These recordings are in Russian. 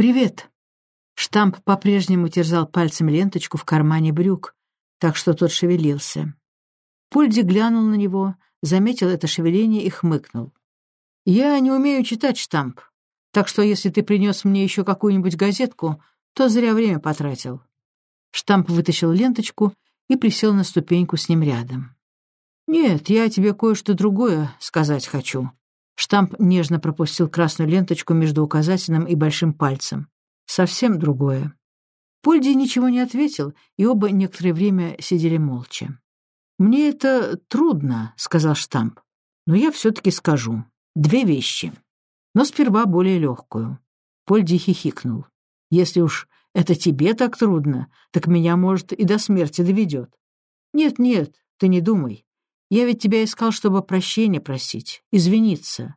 «Привет!» Штамп по-прежнему терзал пальцем ленточку в кармане брюк, так что тот шевелился. Польди глянул на него, заметил это шевеление и хмыкнул. «Я не умею читать штамп, так что если ты принес мне еще какую-нибудь газетку, то зря время потратил». Штамп вытащил ленточку и присел на ступеньку с ним рядом. «Нет, я тебе кое-что другое сказать хочу». Штамп нежно пропустил красную ленточку между указательным и большим пальцем. «Совсем другое». Польди ничего не ответил, и оба некоторое время сидели молча. «Мне это трудно», — сказал Штамп, — «но я все-таки скажу. Две вещи. Но сперва более легкую». Польди хихикнул. «Если уж это тебе так трудно, так меня, может, и до смерти доведет». «Нет-нет, ты не думай. Я ведь тебя искал, чтобы прощения просить, извиниться».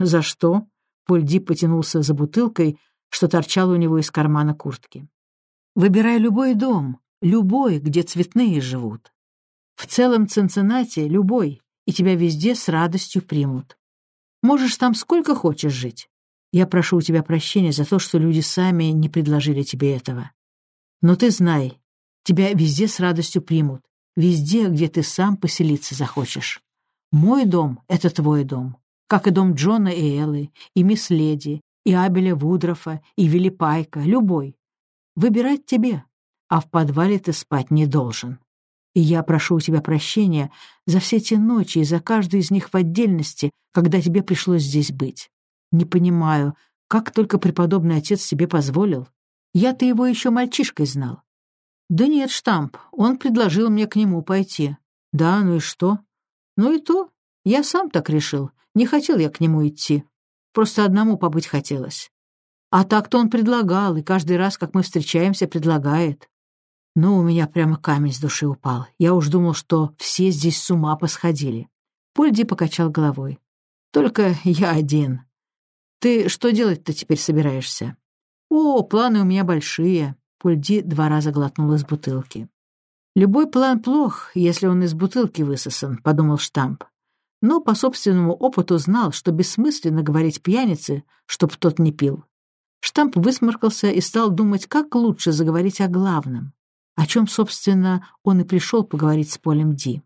«За что?» Польди потянулся за бутылкой, что торчало у него из кармана куртки. «Выбирай любой дом, любой, где цветные живут. В целом Цинциннати любой, и тебя везде с радостью примут. Можешь там сколько хочешь жить. Я прошу у тебя прощения за то, что люди сами не предложили тебе этого. Но ты знай, тебя везде с радостью примут, везде, где ты сам поселиться захочешь. Мой дом — это твой дом, как и дом Джона и Эллы, и мисс Леди, и Абеля Вудрофа, и Вилли любой. Выбирать тебе, а в подвале ты спать не должен. И я прошу у тебя прощения за все те ночи и за каждую из них в отдельности, когда тебе пришлось здесь быть. Не понимаю, как только преподобный отец себе позволил. Я-то его еще мальчишкой знал. Да нет, штамп, он предложил мне к нему пойти. Да, ну и что? Ну и то. Я сам так решил. Не хотел я к нему идти. Просто одному побыть хотелось. А так-то он предлагал, и каждый раз, как мы встречаемся, предлагает. Ну, у меня прямо камень с души упал. Я уж думал, что все здесь с ума посходили. Польди покачал головой. Только я один. Ты что делать-то теперь собираешься? О, планы у меня большие. Польди два раза глотнул из бутылки. Любой план плох, если он из бутылки высосан, подумал Штамп. Но по собственному опыту знал, что бессмысленно говорить пьянице, чтоб тот не пил. Штамп высморкался и стал думать, как лучше заговорить о главном о чем, собственно, он и пришел поговорить с Полем Ди.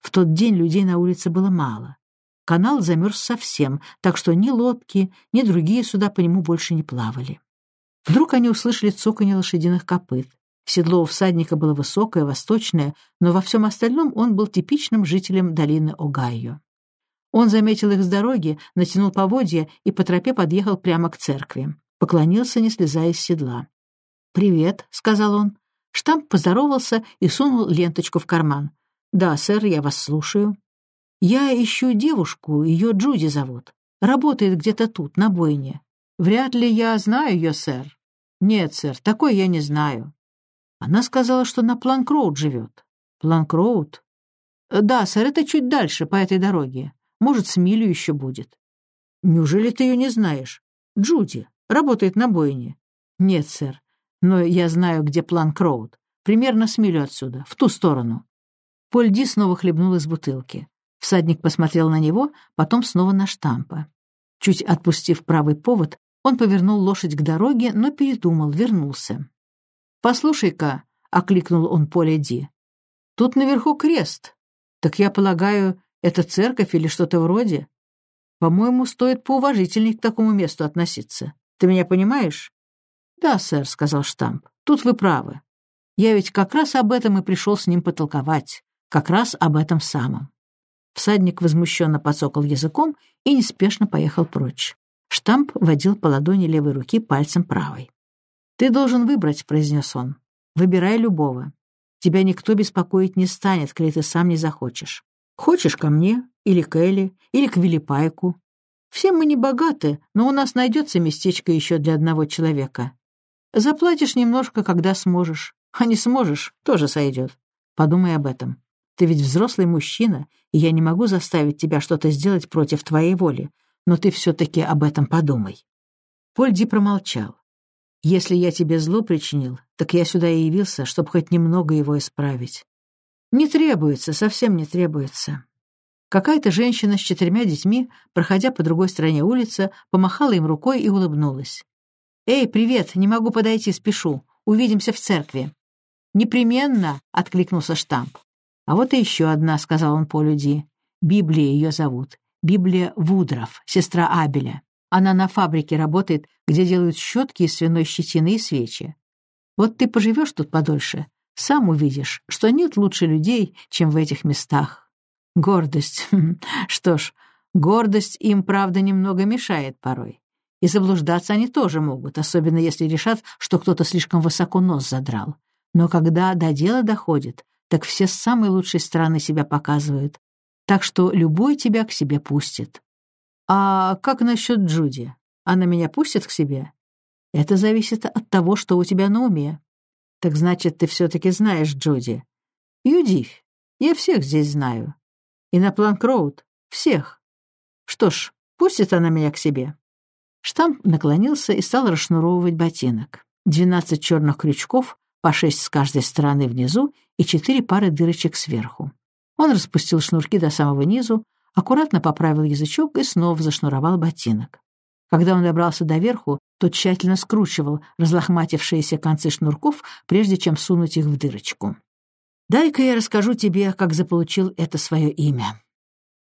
В тот день людей на улице было мало. Канал замерз совсем, так что ни лодки, ни другие суда по нему больше не плавали. Вдруг они услышали цоканье лошадиных копыт. Седло у всадника было высокое, восточное, но во всем остальном он был типичным жителем долины Огайо. Он заметил их с дороги, натянул поводья и по тропе подъехал прямо к церкви. Поклонился, не слезая с седла. «Привет», — сказал он. Штамп поздоровался и сунул ленточку в карман. «Да, сэр, я вас слушаю». «Я ищу девушку, ее Джуди зовут. Работает где-то тут, на бойне. Вряд ли я знаю ее, сэр». «Нет, сэр, такой я не знаю». Она сказала, что на Планкроуд живет. «Планкроуд?» «Да, сэр, это чуть дальше, по этой дороге. Может, с милю еще будет». «Неужели ты ее не знаешь?» «Джуди. Работает на бойне». «Нет, сэр но я знаю, где план Кроуд. Примерно с милю отсюда, в ту сторону». Поль Ди снова хлебнул из бутылки. Всадник посмотрел на него, потом снова на штампа. Чуть отпустив правый повод, он повернул лошадь к дороге, но передумал, вернулся. «Послушай-ка», — окликнул он Поля Ди, — «тут наверху крест. Так я полагаю, это церковь или что-то вроде? По-моему, стоит поуважительней к такому месту относиться. Ты меня понимаешь?» «Да, сэр», — сказал Штамп, — «тут вы правы. Я ведь как раз об этом и пришел с ним потолковать, как раз об этом самом». Всадник возмущенно подсокал языком и неспешно поехал прочь. Штамп водил по ладони левой руки пальцем правой. «Ты должен выбрать», — произнес он. «Выбирай любого. Тебя никто беспокоить не станет, коли ты сам не захочешь. Хочешь ко мне, или к Элли, или к Вилипайку. Все мы не богаты, но у нас найдется местечко еще для одного человека. Заплатишь немножко, когда сможешь. А не сможешь, тоже сойдет. Подумай об этом. Ты ведь взрослый мужчина, и я не могу заставить тебя что-то сделать против твоей воли, но ты все-таки об этом подумай». Польди промолчал. «Если я тебе зло причинил, так я сюда и явился, чтобы хоть немного его исправить». «Не требуется, совсем не требуется». Какая-то женщина с четырьмя детьми, проходя по другой стороне улицы, помахала им рукой и улыбнулась. «Эй, привет, не могу подойти, спешу. Увидимся в церкви». «Непременно!» — откликнулся штамп. «А вот и еще одна», — сказал он Полю Ди. «Библия ее зовут. Библия Вудров, сестра Абеля. Она на фабрике работает, где делают щетки из свиной щетины и свечи. Вот ты поживешь тут подольше, сам увидишь, что нет лучше людей, чем в этих местах. Гордость. Что ж, гордость им, правда, немного мешает порой. И заблуждаться они тоже могут, особенно если решат, что кто-то слишком высоко нос задрал. Но когда до дела доходит, так все с самой лучшей стороны себя показывают. Так что любой тебя к себе пустит. А как насчет Джуди? Она меня пустит к себе? Это зависит от того, что у тебя на уме. Так значит, ты все-таки знаешь Джуди. Юдифь, я всех здесь знаю. И на Планк-Роуд. Всех. Что ж, пустит она меня к себе. Штамп наклонился и стал расшнуровывать ботинок. Двенадцать черных крючков, по шесть с каждой стороны внизу и четыре пары дырочек сверху. Он распустил шнурки до самого низу, аккуратно поправил язычок и снова зашнуровал ботинок. Когда он добрался до верху, то тщательно скручивал разлохматившиеся концы шнурков, прежде чем сунуть их в дырочку. «Дай-ка я расскажу тебе, как заполучил это свое имя».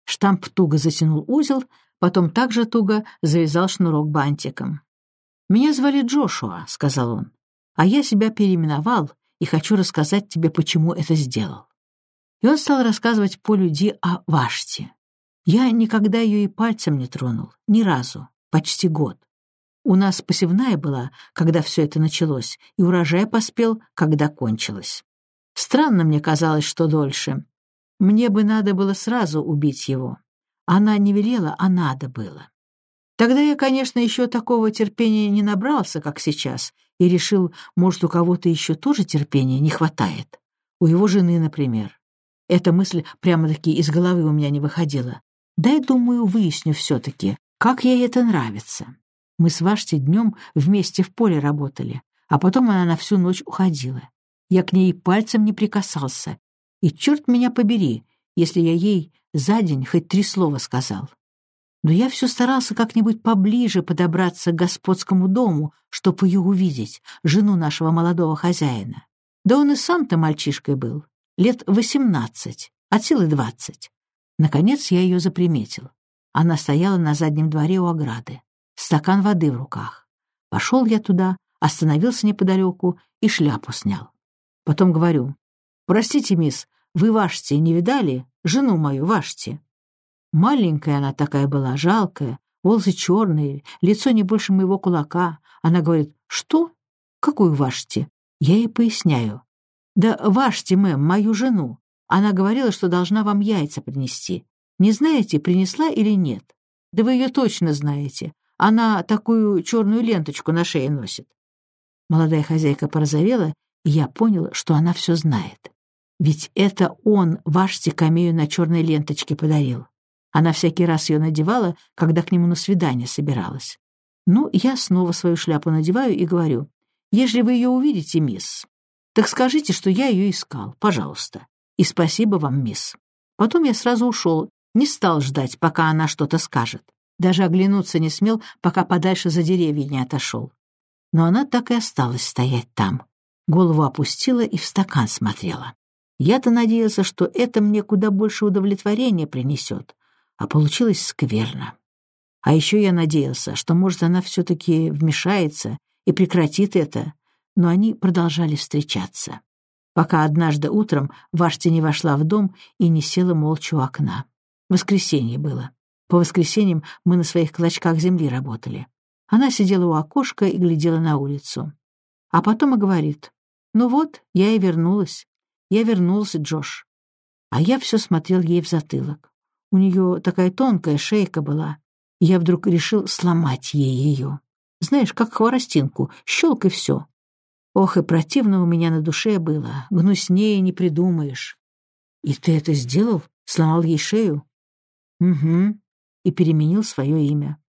Штамп туго затянул узел, потом также туго завязал шнурок бантиком. «Меня звали Джошуа», — сказал он, — «а я себя переименовал и хочу рассказать тебе, почему это сделал». И он стал рассказывать по люди о Ваште. Я никогда ее и пальцем не тронул, ни разу, почти год. У нас посевная была, когда все это началось, и урожай поспел, когда кончилось. Странно мне казалось, что дольше. Мне бы надо было сразу убить его. Она не велела, а надо было. Тогда я, конечно, еще такого терпения не набрался, как сейчас, и решил, может, у кого-то еще тоже терпения не хватает. У его жены, например. Эта мысль прямо-таки из головы у меня не выходила. Дай, думаю, выясню все-таки, как ей это нравится. Мы с Вашти днем вместе в поле работали, а потом она на всю ночь уходила. Я к ней пальцем не прикасался. И черт меня побери, если я ей за день хоть три слова сказал. Но я все старался как-нибудь поближе подобраться к господскому дому, чтобы ее увидеть, жену нашего молодого хозяина. Да он и сам-то мальчишкой был, лет восемнадцать, от силы двадцать. Наконец я ее заприметил. Она стояла на заднем дворе у ограды. Стакан воды в руках. Пошел я туда, остановился неподалеку и шляпу снял. Потом говорю, «Простите, мисс, вы Вашти не видали? Жену мою Вашти?» Маленькая она такая была, жалкая, волосы черные, лицо не больше моего кулака. Она говорит, «Что? Какую Вашти?» Я ей поясняю. «Да Вашти, мэм, мою жену. Она говорила, что должна вам яйца принести. Не знаете, принесла или нет? Да вы ее точно знаете. Она такую черную ленточку на шее носит. Молодая хозяйка порозовела, и я понял, что она все знает. Ведь это он ваш камею на черной ленточке подарил. Она всякий раз ее надевала, когда к нему на свидание собиралась. Ну, я снова свою шляпу надеваю и говорю, «Ежели вы ее увидите, мисс, так скажите, что я ее искал, пожалуйста. И спасибо вам, мисс. Потом я сразу ушел, не стал ждать, пока она что-то скажет. Даже оглянуться не смел, пока подальше за деревья не отошел. Но она так и осталась стоять там. Голову опустила и в стакан смотрела. Я-то надеялся, что это мне куда больше удовлетворения принесет, а получилось скверно. А еще я надеялся, что, может, она все-таки вмешается и прекратит это, но они продолжали встречаться пока однажды утром Вашти не вошла в дом и не села молча у окна. Воскресенье было. По воскресеньям мы на своих клочках земли работали. Она сидела у окошка и глядела на улицу. А потом и говорит, «Ну вот, я и вернулась. Я вернулся, Джош». А я все смотрел ей в затылок. У нее такая тонкая шейка была. Я вдруг решил сломать ей ее. Знаешь, как хворостинку, щелк и все. Ох, и противно у меня на душе было, гнуснее не придумаешь. И ты это сделал? Сломал ей шею? Угу. И переменил свое имя.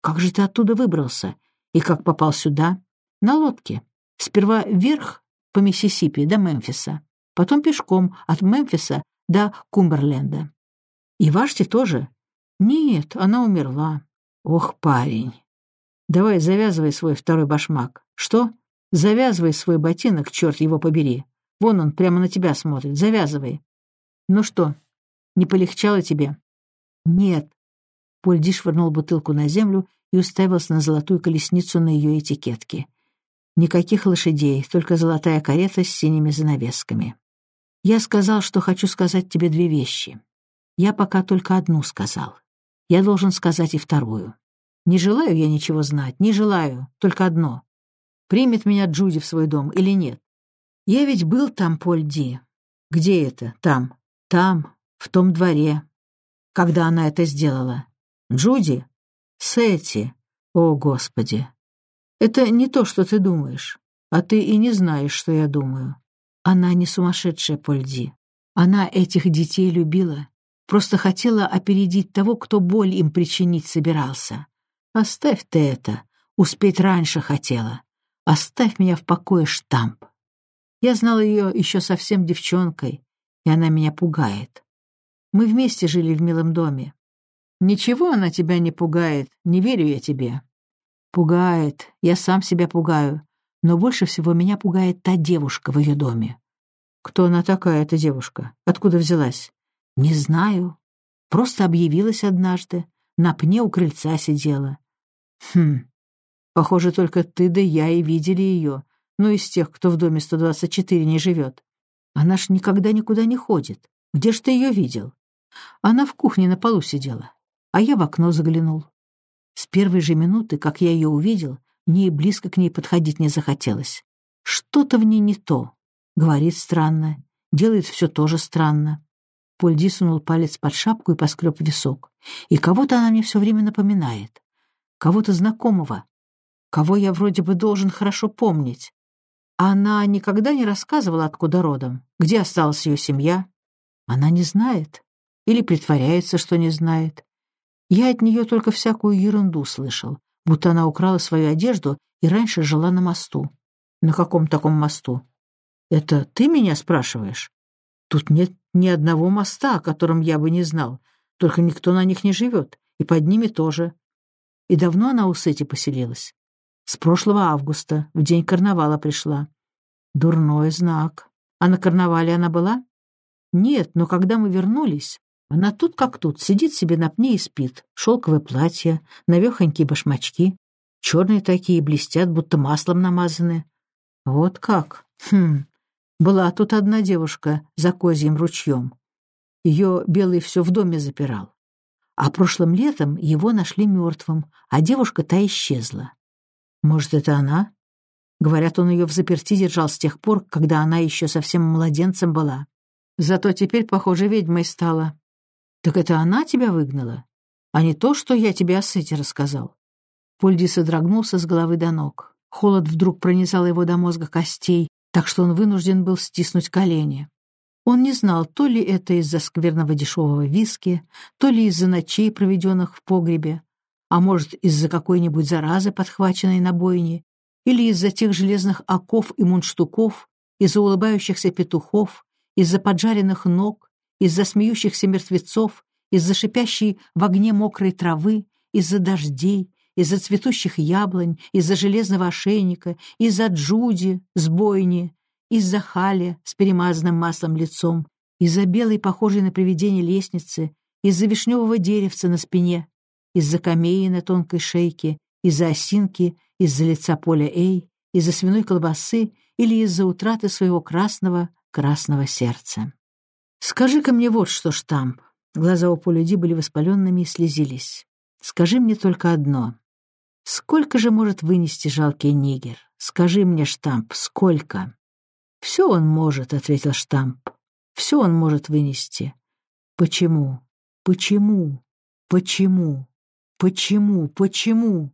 Как же ты оттуда выбрался? И как попал сюда? На лодке. Сперва вверх по Миссисипи до Мемфиса, потом пешком от Мемфиса до Кумберленда. И Вашти тоже? Нет, она умерла. Ох, парень. Давай завязывай свой второй башмак. Что? Завязывай свой ботинок, черт его побери. Вон он прямо на тебя смотрит. Завязывай. Ну что, не полегчало тебе? Нет. Польди швырнул бутылку на землю и уставился на золотую колесницу на ее этикетке. Никаких лошадей, только золотая карета с синими занавесками. Я сказал, что хочу сказать тебе две вещи. Я пока только одну сказал. Я должен сказать и вторую. Не желаю я ничего знать, не желаю, только одно. Примет меня Джуди в свой дом или нет? Я ведь был там, Поль Ди. Где это? Там. Там, в том дворе. Когда она это сделала? Джуди? Сетти. О, Господи. Это не то, что ты думаешь. А ты и не знаешь, что я думаю. Она не сумасшедшая, Польди. Она этих детей любила. Просто хотела опередить того, кто боль им причинить собирался. Оставь ты это. Успеть раньше хотела. Оставь меня в покое, штамп. Я знала ее еще совсем девчонкой, и она меня пугает. Мы вместе жили в милом доме. Ничего она тебя не пугает, не верю я тебе. Пугает, я сам себя пугаю, но больше всего меня пугает та девушка в ее доме. Кто она такая, эта девушка? Откуда взялась? Не знаю. Просто объявилась однажды, на пне у крыльца сидела. Хм, похоже, только ты да я и видели ее, ну, из тех, кто в доме 124 не живет. Она ж никогда никуда не ходит. Где ж ты ее видел? Она в кухне на полу сидела, а я в окно заглянул. С первой же минуты, как я ее увидел, мне и близко к ней подходить не захотелось. Что-то в ней не то. Говорит странно, делает все тоже странно. Польди сунул палец под шапку и поскреб висок. И кого-то она мне все время напоминает. Кого-то знакомого. Кого я вроде бы должен хорошо помнить. Она никогда не рассказывала, откуда родом, где осталась ее семья. Она не знает. Или притворяется, что не знает. Я от нее только всякую ерунду слышал, будто она украла свою одежду и раньше жила на мосту. На каком таком мосту? Это ты меня спрашиваешь? Тут нет ни одного моста, о котором я бы не знал, только никто на них не живет, и под ними тоже. И давно она у Сети поселилась? С прошлого августа, в день карнавала пришла. Дурной знак. А на карнавале она была? Нет, но когда мы вернулись, она тут как тут, сидит себе на пне и спит. Шелковое платье, навехонькие башмачки. Черные такие, блестят, будто маслом намазаны. Вот как. Хм. Была тут одна девушка за козьим ручьем. Ее Белый все в доме запирал. А прошлым летом его нашли мертвым, а девушка та исчезла. Может, это она? Говорят, он ее в заперти держал с тех пор, когда она еще совсем младенцем была. Зато теперь, похоже, ведьмой стала. Так это она тебя выгнала? А не то, что я тебе о Сете рассказал. Польди содрогнулся с головы до ног. Холод вдруг пронизал его до мозга костей, так что он вынужден был стиснуть колени. Он не знал, то ли это из-за скверного дешевого виски, то ли из-за ночей, проведенных в погребе, а может, из-за какой-нибудь заразы, подхваченной на бойне, или из-за тех железных оков и мундштуков, из-за улыбающихся петухов, из-за поджаренных ног, из-за смеющихся мертвецов, из-за шипящей в огне мокрой травы, из-за дождей, из-за цветущих яблонь, из-за железного ошейника, из-за Джуди с бойни, из-за Хали с перемазанным маслом лицом, из-за белой, похожей на привидение лестницы, из-за вишневого деревца на спине, из-за камеи на тонкой шейке, из-за осинки, из-за лица поля Эй, из-за свиной колбасы или из-за утраты своего красного, красного сердца. «Скажи-ка мне вот что, штамп». Глаза у Поля Ди были воспаленными и слезились. «Скажи мне только одно. Сколько же может вынести жалкий нигер? Скажи мне, штамп, сколько?» «Все он может», — ответил штамп. «Все он может вынести. Почему? Почему? Почему? Почему? Почему?